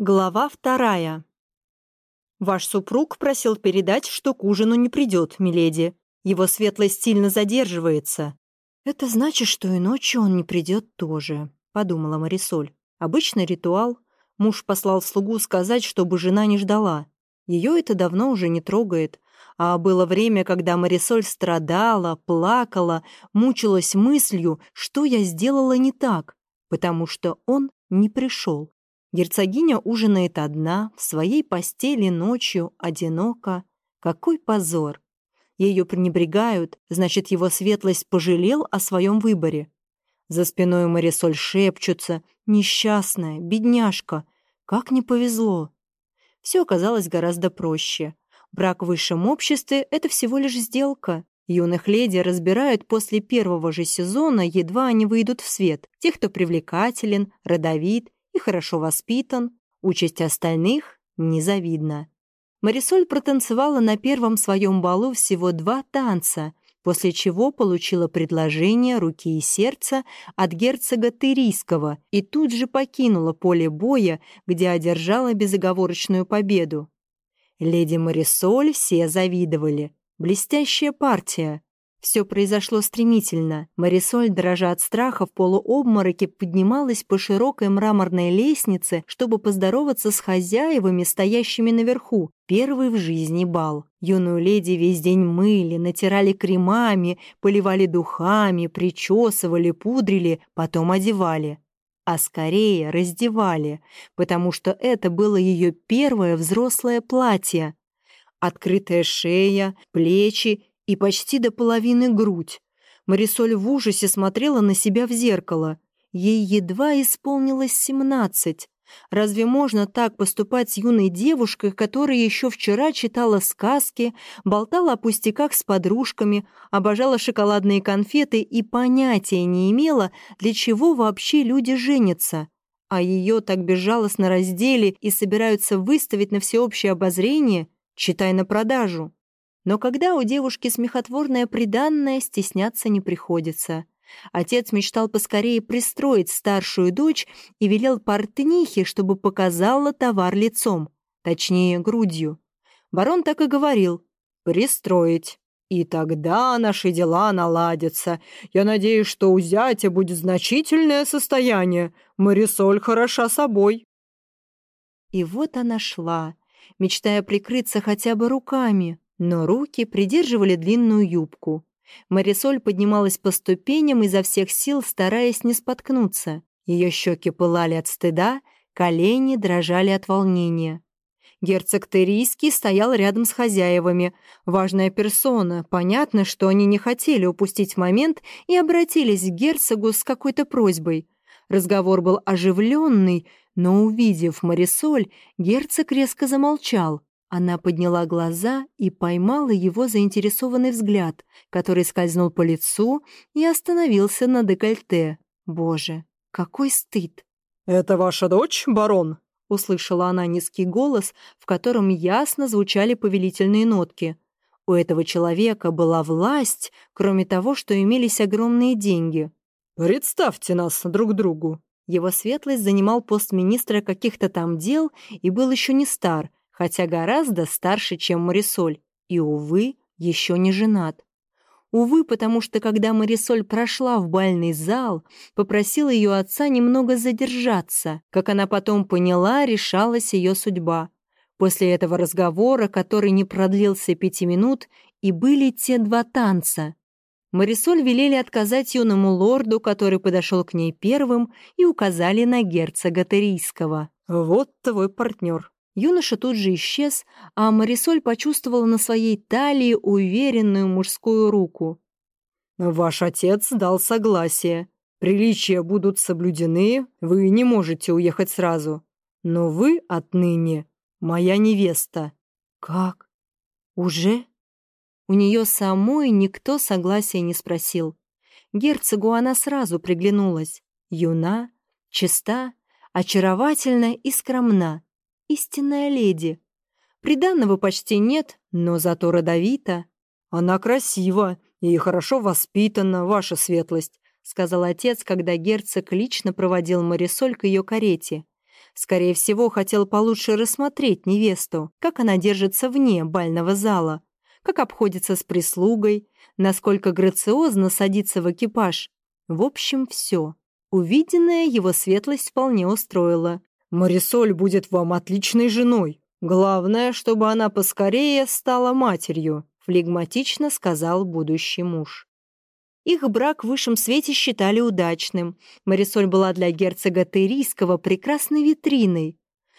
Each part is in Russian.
Глава вторая. «Ваш супруг просил передать, что к ужину не придет, миледи. Его светлость сильно задерживается». «Это значит, что и ночью он не придет тоже», — подумала Марисоль. «Обычный ритуал. Муж послал слугу сказать, чтобы жена не ждала. Ее это давно уже не трогает. А было время, когда Марисоль страдала, плакала, мучилась мыслью, что я сделала не так, потому что он не пришел. Герцогиня ужинает одна, в своей постели ночью, одиноко. Какой позор! Ее пренебрегают, значит, его светлость пожалел о своем выборе. За спиной Марисоль шепчутся «Несчастная, бедняжка, как не повезло!» Все оказалось гораздо проще. Брак в высшем обществе — это всего лишь сделка. Юных леди разбирают после первого же сезона, едва они выйдут в свет. Тех, кто привлекателен, родовит и хорошо воспитан, участь остальных незавидна. Марисоль протанцевала на первом своем балу всего два танца, после чего получила предложение руки и сердца от герцога Тырийского и тут же покинула поле боя, где одержала безоговорочную победу. Леди Марисоль все завидовали. Блестящая партия. Все произошло стремительно. Марисоль, дрожа от страха, в полуобмороке поднималась по широкой мраморной лестнице, чтобы поздороваться с хозяевами, стоящими наверху. Первый в жизни бал. Юную леди весь день мыли, натирали кремами, поливали духами, причесывали, пудрили, потом одевали. А скорее раздевали, потому что это было ее первое взрослое платье. Открытая шея, плечи и почти до половины грудь. Марисоль в ужасе смотрела на себя в зеркало. Ей едва исполнилось семнадцать. Разве можно так поступать с юной девушкой, которая еще вчера читала сказки, болтала о пустяках с подружками, обожала шоколадные конфеты и понятия не имела, для чего вообще люди женятся? А ее так безжалостно раздели и собираются выставить на всеобщее обозрение, читай на продажу. Но когда у девушки смехотворное приданное, стесняться не приходится. Отец мечтал поскорее пристроить старшую дочь и велел портнихе, чтобы показала товар лицом, точнее, грудью. Барон так и говорил «пристроить». И тогда наши дела наладятся. Я надеюсь, что у зятя будет значительное состояние. Марисоль хороша собой. И вот она шла, мечтая прикрыться хотя бы руками но руки придерживали длинную юбку. Марисоль поднималась по ступеням изо всех сил, стараясь не споткнуться. Ее щеки пылали от стыда, колени дрожали от волнения. Герцог Терийский стоял рядом с хозяевами. Важная персона. Понятно, что они не хотели упустить момент и обратились к герцогу с какой-то просьбой. Разговор был оживленный, но, увидев Марисоль, герцог резко замолчал. Она подняла глаза и поймала его заинтересованный взгляд, который скользнул по лицу и остановился на декольте. Боже, какой стыд! «Это ваша дочь, барон?» — услышала она низкий голос, в котором ясно звучали повелительные нотки. У этого человека была власть, кроме того, что имелись огромные деньги. «Представьте нас друг другу». Его светлость занимал пост министра каких-то там дел и был еще не стар — хотя гораздо старше, чем Марисоль, и, увы, еще не женат. Увы, потому что когда Марисоль прошла в бальный зал, попросила ее отца немного задержаться. Как она потом поняла, решалась ее судьба. После этого разговора, который не продлился пяти минут, и были те два танца. Марисоль велели отказать юному лорду, который подошел к ней первым, и указали на герцога Терийского. «Вот твой партнер», Юноша тут же исчез, а Марисоль почувствовала на своей талии уверенную мужскую руку. «Ваш отец дал согласие. Приличия будут соблюдены, вы не можете уехать сразу. Но вы отныне моя невеста». «Как? Уже?» У нее самой никто согласия не спросил. Герцогу она сразу приглянулась. Юна, чиста, очаровательна и скромна истинная леди. Приданного почти нет, но зато родовита. Она красива и хорошо воспитана, ваша светлость, сказал отец, когда герцог лично проводил Марисоль к ее карете. Скорее всего, хотел получше рассмотреть невесту, как она держится вне бального зала, как обходится с прислугой, насколько грациозно садится в экипаж. В общем, все. Увиденное его светлость вполне устроила. «Марисоль будет вам отличной женой. Главное, чтобы она поскорее стала матерью», флегматично сказал будущий муж. Их брак в высшем свете считали удачным. Марисоль была для герцога Терийского прекрасной витриной.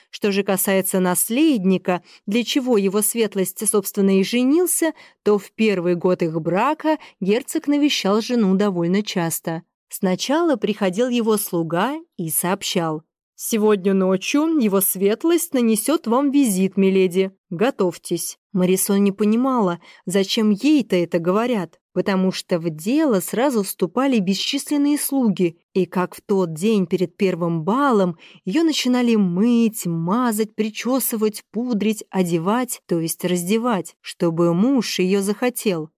Что же касается наследника, для чего его светлость, собственно, и женился, то в первый год их брака герцог навещал жену довольно часто. Сначала приходил его слуга и сообщал. «Сегодня ночью его светлость нанесет вам визит, миледи. Готовьтесь». Марисоль не понимала, зачем ей-то это говорят, потому что в дело сразу вступали бесчисленные слуги, и как в тот день перед первым балом ее начинали мыть, мазать, причесывать, пудрить, одевать, то есть раздевать, чтобы муж ее захотел.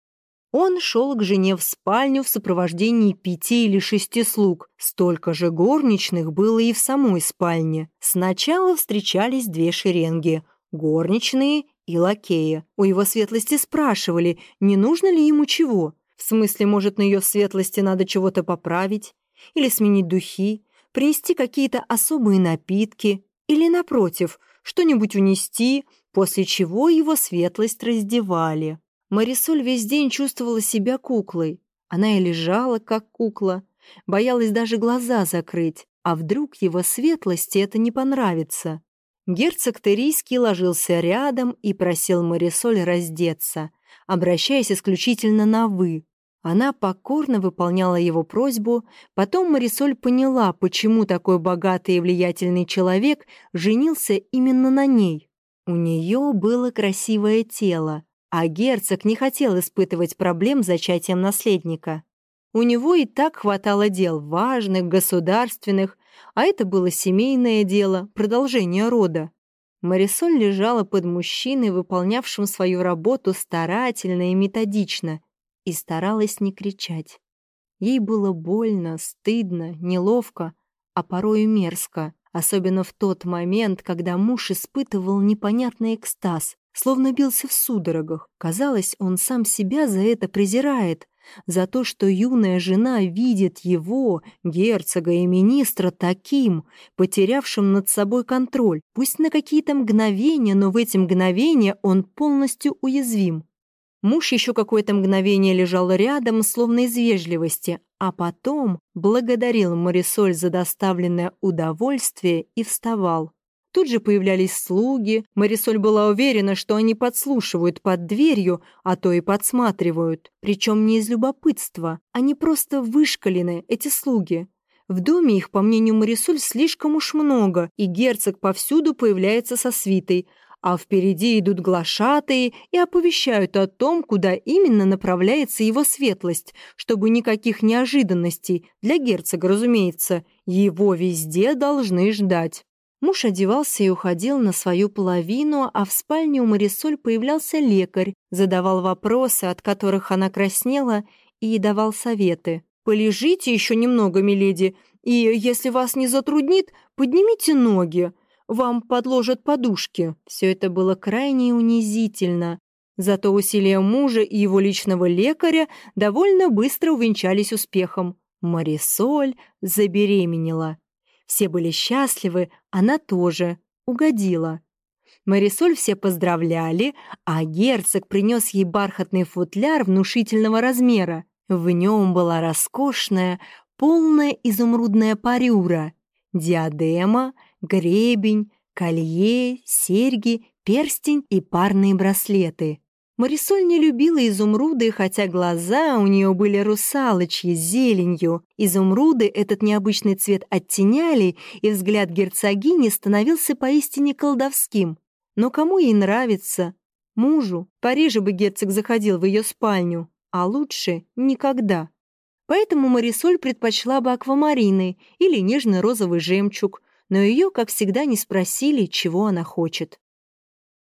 Он шел к жене в спальню в сопровождении пяти или шести слуг. Столько же горничных было и в самой спальне. Сначала встречались две шеренги — горничные и лакея. У его светлости спрашивали, не нужно ли ему чего. В смысле, может, на ее светлости надо чего-то поправить? Или сменить духи? Принести какие-то особые напитки? Или, напротив, что-нибудь унести, после чего его светлость раздевали? Марисоль весь день чувствовала себя куклой. Она и лежала, как кукла. Боялась даже глаза закрыть. А вдруг его светлости это не понравится? Герцог Терийский ложился рядом и просил Марисоль раздеться, обращаясь исключительно на «вы». Она покорно выполняла его просьбу, потом Марисоль поняла, почему такой богатый и влиятельный человек женился именно на ней. У нее было красивое тело, а герцог не хотел испытывать проблем с зачатием наследника. У него и так хватало дел важных, государственных, а это было семейное дело, продолжение рода. Марисоль лежала под мужчиной, выполнявшим свою работу старательно и методично, и старалась не кричать. Ей было больно, стыдно, неловко, а порой и мерзко, особенно в тот момент, когда муж испытывал непонятный экстаз, словно бился в судорогах. Казалось, он сам себя за это презирает, за то, что юная жена видит его, герцога и министра, таким, потерявшим над собой контроль. Пусть на какие-то мгновения, но в эти мгновения он полностью уязвим. Муж еще какое-то мгновение лежал рядом, словно из вежливости, а потом благодарил Марисоль за доставленное удовольствие и вставал. Тут же появлялись слуги. Марисоль была уверена, что они подслушивают под дверью, а то и подсматривают. Причем не из любопытства. Они просто вышкалены, эти слуги. В доме их, по мнению Марисоль, слишком уж много, и герцог повсюду появляется со свитой, а впереди идут глашатые и оповещают о том, куда именно направляется его светлость, чтобы никаких неожиданностей, для герцога, разумеется, его везде должны ждать. Муж одевался и уходил на свою половину, а в спальне у Марисоль появлялся лекарь, задавал вопросы, от которых она краснела, и давал советы. «Полежите еще немного, миледи, и, если вас не затруднит, поднимите ноги. Вам подложат подушки». Все это было крайне унизительно. Зато усилия мужа и его личного лекаря довольно быстро увенчались успехом. Марисоль забеременела. Все были счастливы, она тоже. Угодила. Марисоль все поздравляли, а герцог принес ей бархатный футляр внушительного размера. В нем была роскошная, полная изумрудная парюра, диадема, гребень, колье, серьги, перстень и парные браслеты. Марисоль не любила изумруды, хотя глаза у нее были русалочьи, с зеленью. Изумруды этот необычный цвет оттеняли, и взгляд герцогини становился поистине колдовским. Но кому ей нравится? Мужу. Париже бы герцог заходил в ее спальню, а лучше никогда. Поэтому Марисоль предпочла бы аквамарины или нежно-розовый жемчуг, но ее, как всегда, не спросили, чего она хочет.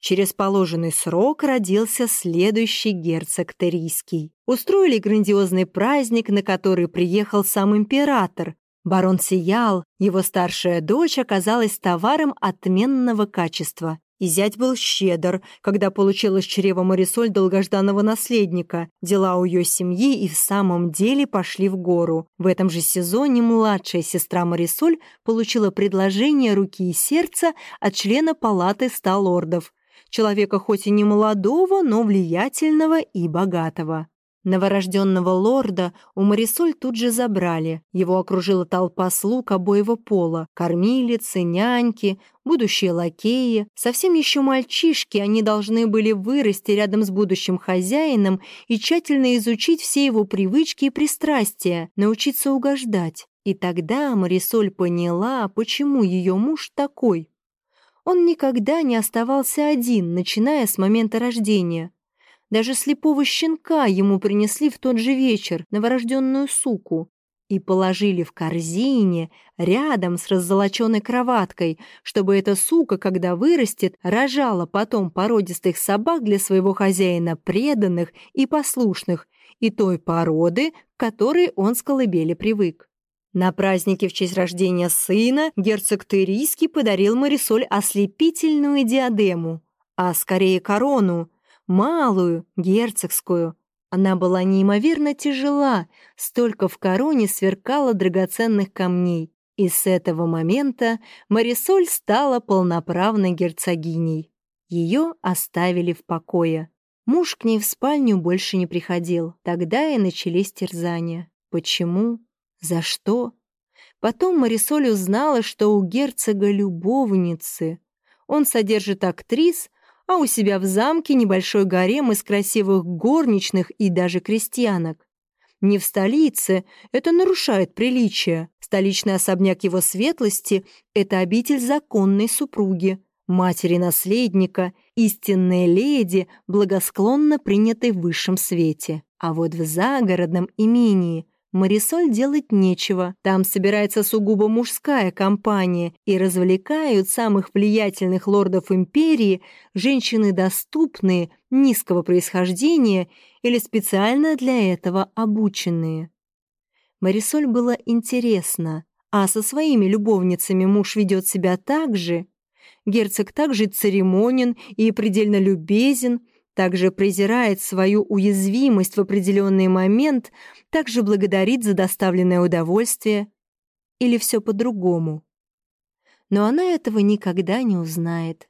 Через положенный срок родился следующий герцог Терийский. Устроили грандиозный праздник, на который приехал сам император. Барон сиял, его старшая дочь оказалась товаром отменного качества. И зять был щедр, когда получил из Марисоль долгожданного наследника. Дела у ее семьи и в самом деле пошли в гору. В этом же сезоне младшая сестра Марисоль получила предложение руки и сердца от члена палаты ста лордов. Человека хоть и не молодого, но влиятельного и богатого. Новорожденного лорда у Марисоль тут же забрали. Его окружила толпа слуг обоего пола, кормилицы, няньки, будущие лакеи. Совсем еще мальчишки, они должны были вырасти рядом с будущим хозяином и тщательно изучить все его привычки и пристрастия, научиться угождать. И тогда Марисоль поняла, почему ее муж такой. Он никогда не оставался один, начиная с момента рождения. Даже слепого щенка ему принесли в тот же вечер, новорожденную суку, и положили в корзине рядом с раззолоченной кроваткой, чтобы эта сука, когда вырастет, рожала потом породистых собак для своего хозяина преданных и послушных, и той породы, к которой он с колыбели привык. На празднике в честь рождения сына герцог Терийский подарил Марисоль ослепительную диадему, а скорее корону, малую, герцогскую. Она была неимоверно тяжела, столько в короне сверкало драгоценных камней. И с этого момента Марисоль стала полноправной герцогиней. Ее оставили в покое. Муж к ней в спальню больше не приходил. Тогда и начались терзания. Почему? За что? Потом Марисоль узнала, что у герцога любовницы. Он содержит актрис, а у себя в замке небольшой гарем из красивых горничных и даже крестьянок. Не в столице, это нарушает приличие. Столичный особняк его светлости — это обитель законной супруги, матери наследника, истинной леди, благосклонно принятой в высшем свете. А вот в загородном имении Марисоль делать нечего. Там собирается сугубо мужская компания и развлекают самых влиятельных лордов империи женщины доступные, низкого происхождения или специально для этого обученные. Марисоль было интересно, а со своими любовницами муж ведет себя так же. Герцог также церемонен и предельно любезен, также презирает свою уязвимость в определенный момент, также благодарит за доставленное удовольствие. Или все по-другому. Но она этого никогда не узнает.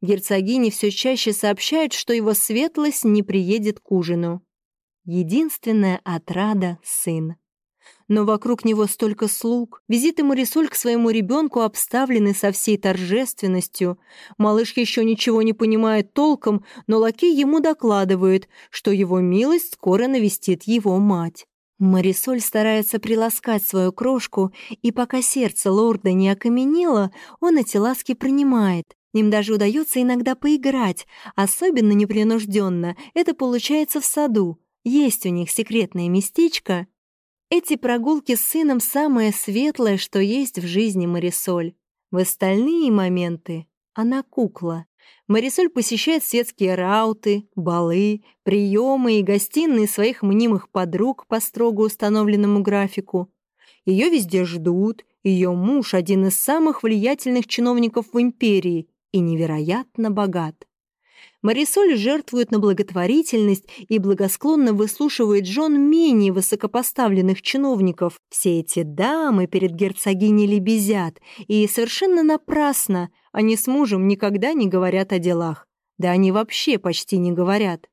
Герцогиня все чаще сообщает, что его светлость не приедет к ужину. Единственная отрада — сын но вокруг него столько слуг. Визиты Марисоль к своему ребенку обставлены со всей торжественностью. Малыш еще ничего не понимает толком, но лакей ему докладывает, что его милость скоро навестит его мать. Марисоль старается приласкать свою крошку, и пока сердце лорда не окаменело, он эти ласки принимает. Им даже удается иногда поиграть, особенно непринужденно. Это получается в саду. Есть у них секретное местечко, эти прогулки с сыном самое светлое, что есть в жизни Марисоль. В остальные моменты она кукла. Марисоль посещает светские рауты, балы, приемы и гостиные своих мнимых подруг по строго установленному графику. Ее везде ждут, ее муж — один из самых влиятельных чиновников в империи и невероятно богат. Марисоль жертвует на благотворительность и благосклонно выслушивает жен менее высокопоставленных чиновников. Все эти дамы перед герцогиней лебезят, и совершенно напрасно они с мужем никогда не говорят о делах. Да они вообще почти не говорят.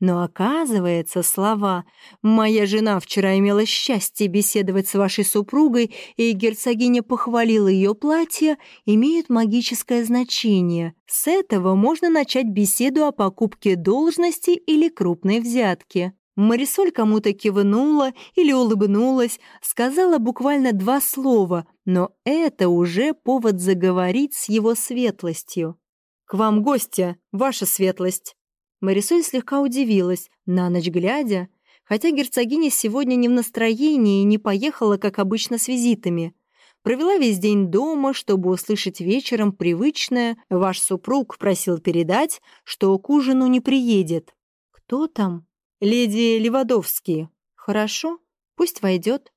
Но оказывается, слова «Моя жена вчера имела счастье беседовать с вашей супругой, и герцогиня похвалила ее платье» имеют магическое значение. С этого можно начать беседу о покупке должности или крупной взятки. Марисоль кому-то кивнула или улыбнулась, сказала буквально два слова, но это уже повод заговорить с его светлостью. «К вам гостья, ваша светлость!» Марисоль слегка удивилась, на ночь глядя, хотя герцогиня сегодня не в настроении и не поехала, как обычно, с визитами. Провела весь день дома, чтобы услышать вечером привычное «Ваш супруг просил передать, что к ужину не приедет». «Кто там?» «Леди Левадовские». «Хорошо, пусть войдет».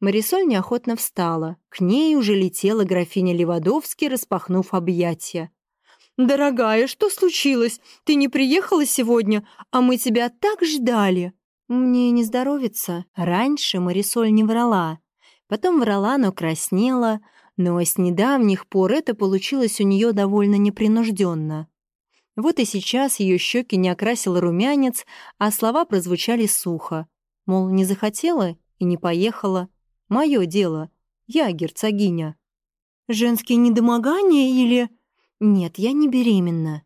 Марисоль неохотно встала. К ней уже летела графиня Левадовски, распахнув объятия. «Дорогая, что случилось? Ты не приехала сегодня, а мы тебя так ждали!» «Мне не здоровится. Раньше Марисоль не врала. Потом врала, но краснела. Но с недавних пор это получилось у нее довольно непринужденно. Вот и сейчас ее щеки не окрасил румянец, а слова прозвучали сухо. Мол, не захотела и не поехала. Мое дело. Я герцогиня. «Женские недомогания или...» «Нет, я не беременна».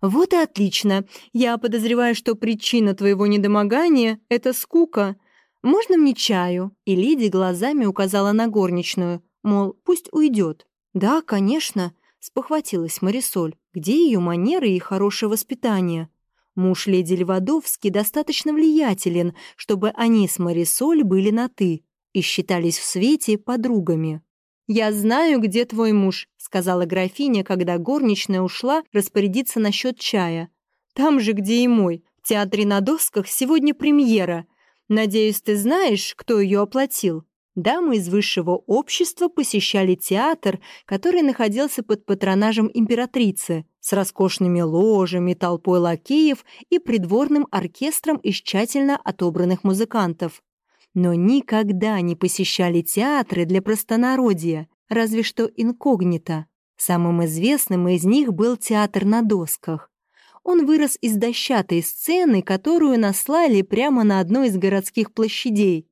«Вот и отлично. Я подозреваю, что причина твоего недомогания — это скука. Можно мне чаю?» И Лиди глазами указала на горничную, мол, пусть уйдет. «Да, конечно», — спохватилась Марисоль. «Где ее манеры и хорошее воспитание?» Муж леди Львадовский достаточно влиятелен, чтобы они с Марисоль были на «ты» и считались в свете подругами. «Я знаю, где твой муж», — сказала графиня, когда горничная ушла распорядиться насчет чая. «Там же, где и мой. В театре на досках сегодня премьера. Надеюсь, ты знаешь, кто ее оплатил?» Дамы из высшего общества посещали театр, который находился под патронажем императрицы, с роскошными ложами, толпой лакеев и придворным оркестром из тщательно отобранных музыкантов но никогда не посещали театры для простонародья, разве что инкогнито. Самым известным из них был театр на досках. Он вырос из дощатой сцены, которую наслали прямо на одной из городских площадей.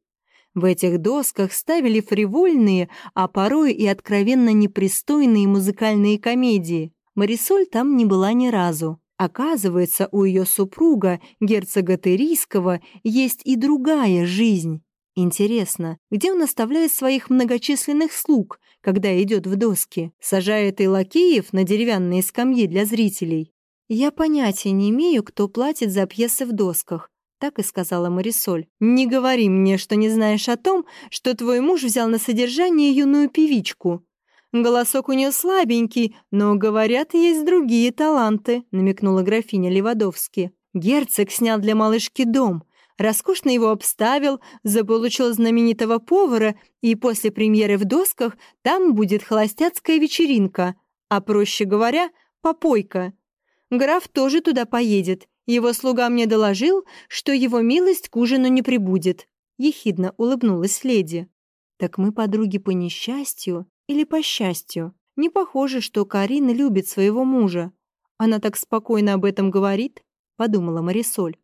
В этих досках ставили фривольные, а порой и откровенно непристойные музыкальные комедии. Марисоль там не была ни разу. Оказывается, у ее супруга, герцога Терийского, есть и другая жизнь. Интересно, где он оставляет своих многочисленных слуг, когда идет в доски? Сажает и лакеев на деревянные скамьи для зрителей? Я понятия не имею, кто платит за пьесы в досках. Так и сказала Марисоль. «Не говори мне, что не знаешь о том, что твой муж взял на содержание юную певичку. Голосок у нее слабенький, но, говорят, есть другие таланты», намекнула графиня Левадовски. «Герцог снял для малышки дом, роскошно его обставил, заполучил знаменитого повара, и после премьеры в досках там будет холостяцкая вечеринка, а, проще говоря, попойка. Граф тоже туда поедет. Его слуга мне доложил, что его милость к ужину не прибудет. Ехидно улыбнулась леди. Так мы подруги по несчастью или по счастью? Не похоже, что Карина любит своего мужа. Она так спокойно об этом говорит, подумала Марисоль.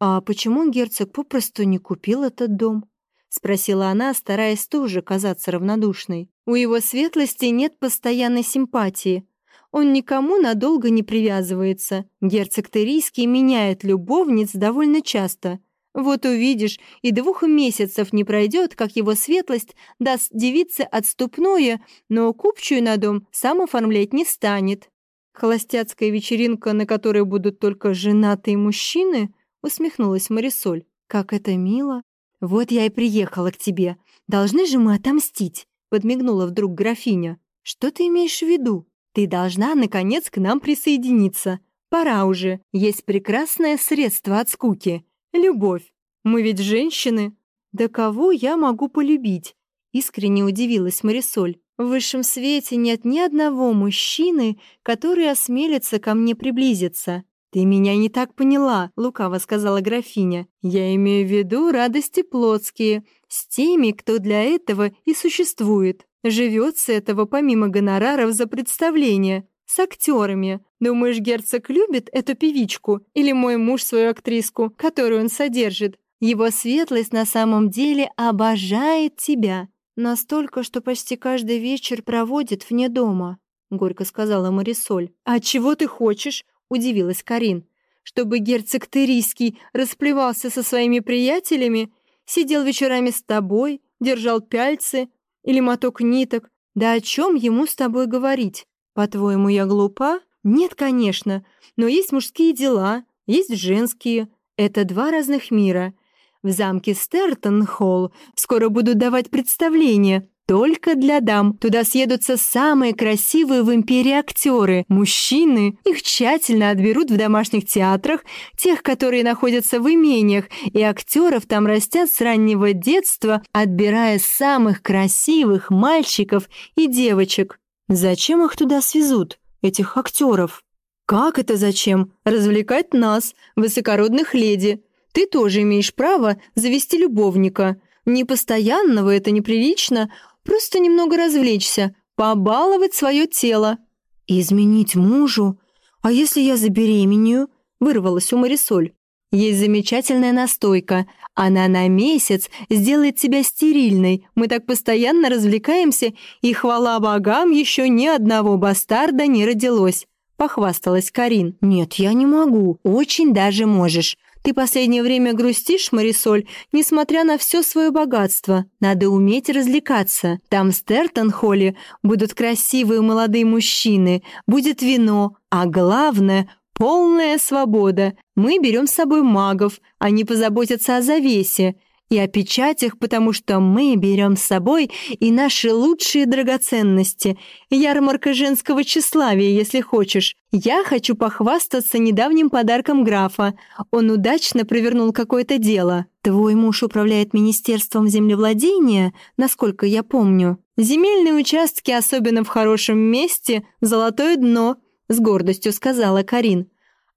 «А почему герцог попросту не купил этот дом?» — спросила она, стараясь тоже казаться равнодушной. «У его светлости нет постоянной симпатии. Он никому надолго не привязывается. Герцог Терийский меняет любовниц довольно часто. Вот увидишь, и двух месяцев не пройдет, как его светлость даст девице отступное, но купчую на дом сам оформлять не станет. Холостяцкая вечеринка, на которой будут только женатые мужчины —— усмехнулась Марисоль. «Как это мило! Вот я и приехала к тебе. Должны же мы отомстить!» — подмигнула вдруг графиня. «Что ты имеешь в виду? Ты должна, наконец, к нам присоединиться. Пора уже. Есть прекрасное средство от скуки. Любовь. Мы ведь женщины. Да кого я могу полюбить?» Искренне удивилась Марисоль. В высшем свете нет ни одного мужчины, который осмелится ко мне приблизиться. «Ты меня не так поняла», — лукаво сказала графиня. «Я имею в виду радости плотские, с теми, кто для этого и существует. Живет с этого помимо гонораров за представление, с актерами. Думаешь, герцог любит эту певичку или мой муж свою актриску, которую он содержит? Его светлость на самом деле обожает тебя. Настолько, что почти каждый вечер проводит вне дома», — горько сказала Марисоль. «А чего ты хочешь?» — удивилась Карин. «Чтобы герцог Терийский расплевался со своими приятелями, сидел вечерами с тобой, держал пяльцы или моток ниток. Да о чем ему с тобой говорить? По-твоему, я глупа? Нет, конечно, но есть мужские дела, есть женские. Это два разных мира. В замке Стертон-Холл скоро будут давать представление. Только для дам. Туда съедутся самые красивые в империи актеры, мужчины. Их тщательно отберут в домашних театрах, тех, которые находятся в имениях, и актеров там растят с раннего детства, отбирая самых красивых мальчиков и девочек. Зачем их туда свезут, этих актеров? Как это зачем? Развлекать нас, высокородных леди. Ты тоже имеешь право завести любовника. Не постоянного, это неприлично, просто немного развлечься, побаловать свое тело. Изменить мужу? А если я забеременею? Вырвалась у Марисоль. Есть замечательная настойка. Она на месяц сделает тебя стерильной. Мы так постоянно развлекаемся, и, хвала богам, еще ни одного бастарда не родилось. Похвасталась Карин. «Нет, я не могу. Очень даже можешь. Ты последнее время грустишь, Марисоль, несмотря на все свое богатство. Надо уметь развлекаться. Там в Стертон-холле будут красивые молодые мужчины, будет вино, а главное Полная свобода. Мы берем с собой магов, они позаботятся о завесе и о печатях, потому что мы берем с собой и наши лучшие драгоценности. Ярмарка женского тщеславия, если хочешь. Я хочу похвастаться недавним подарком графа. Он удачно провернул какое-то дело. Твой муж управляет Министерством землевладения, насколько я помню. Земельные участки, особенно в хорошем месте, золотое дно — с гордостью сказала Карин.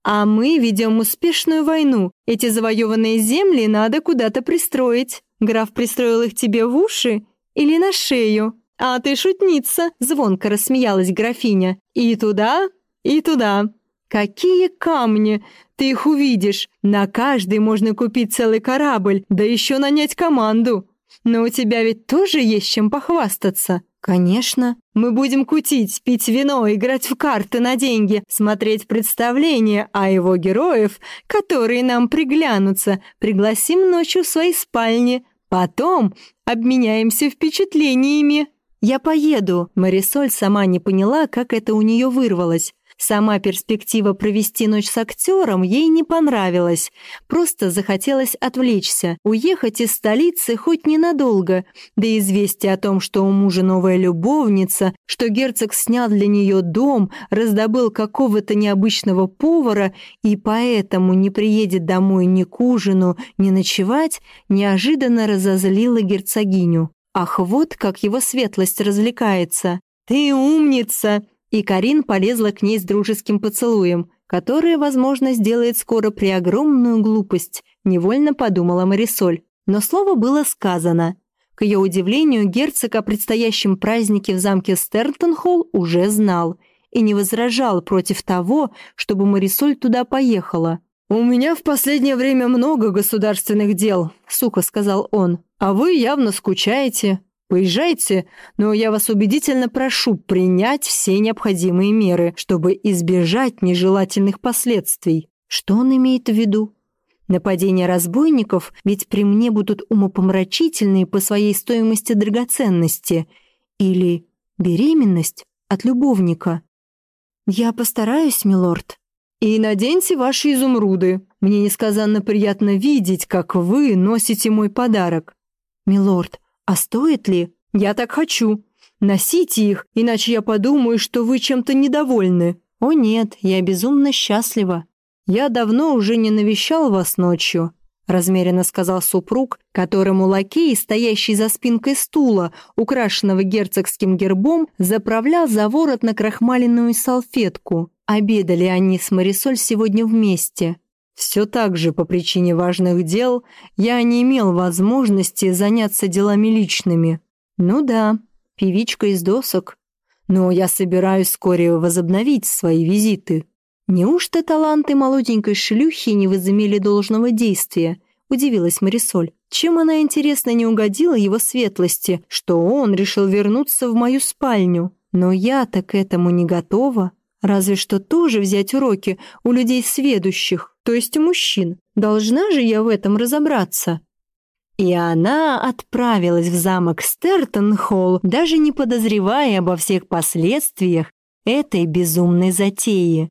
«А мы ведем успешную войну. Эти завоеванные земли надо куда-то пристроить. Граф пристроил их тебе в уши или на шею?» «А ты шутница!» — звонко рассмеялась графиня. «И туда, и туда. Какие камни! Ты их увидишь. На каждый можно купить целый корабль, да еще нанять команду. Но у тебя ведь тоже есть чем похвастаться». «Конечно. Мы будем кутить, пить вино, играть в карты на деньги, смотреть представления, а его героев, которые нам приглянутся, пригласим ночью в свои спальни. Потом обменяемся впечатлениями». «Я поеду», — Марисоль сама не поняла, как это у нее вырвалось. Сама перспектива провести ночь с актером ей не понравилась. Просто захотелось отвлечься, уехать из столицы хоть ненадолго. Да и известие о том, что у мужа новая любовница, что герцог снял для нее дом, раздобыл какого-то необычного повара и поэтому не приедет домой ни к ужину, ни ночевать, неожиданно разозлило герцогиню. Ах, вот как его светлость развлекается. «Ты умница!» И Карин полезла к ней с дружеским поцелуем, который, возможно, сделает скоро при огромную глупость, невольно подумала Марисоль. Но слово было сказано. К ее удивлению, герцог о предстоящем празднике в замке Стертон-Холл уже знал и не возражал против того, чтобы Марисоль туда поехала. «У меня в последнее время много государственных дел», — сухо сказал он. «А вы явно скучаете. Поезжайте, но я вас убедительно прошу принять все необходимые меры, чтобы избежать нежелательных последствий. Что он имеет в виду? Нападение разбойников, ведь при мне будут умопомрачительные по своей стоимости драгоценности. Или беременность от любовника. Я постараюсь, милорд. И наденьте ваши изумруды. Мне несказанно приятно видеть, как вы носите мой подарок. Милорд, а стоит ли? Я так хочу. Носите их, иначе я подумаю, что вы чем-то недовольны. О нет, я безумно счастлива. Я давно уже не навещал вас ночью, размеренно сказал супруг, которому лакей, стоящий за спинкой стула, украшенного герцогским гербом, заправлял за ворот на крахмаленную салфетку. Обедали они с Марисоль сегодня вместе. Все так же по причине важных дел я не имел возможности заняться делами личными. Ну да, певичка из досок. Но я собираюсь вскоре возобновить свои визиты. Неужто таланты молоденькой шлюхи не возымели должного действия? Удивилась Марисоль. Чем она, интересно, не угодила его светлости, что он решил вернуться в мою спальню? Но я-то к этому не готова. Разве что тоже взять уроки у людей сведущих то есть мужчин. Должна же я в этом разобраться. И она отправилась в замок Стертон-Холл, даже не подозревая обо всех последствиях этой безумной затеи.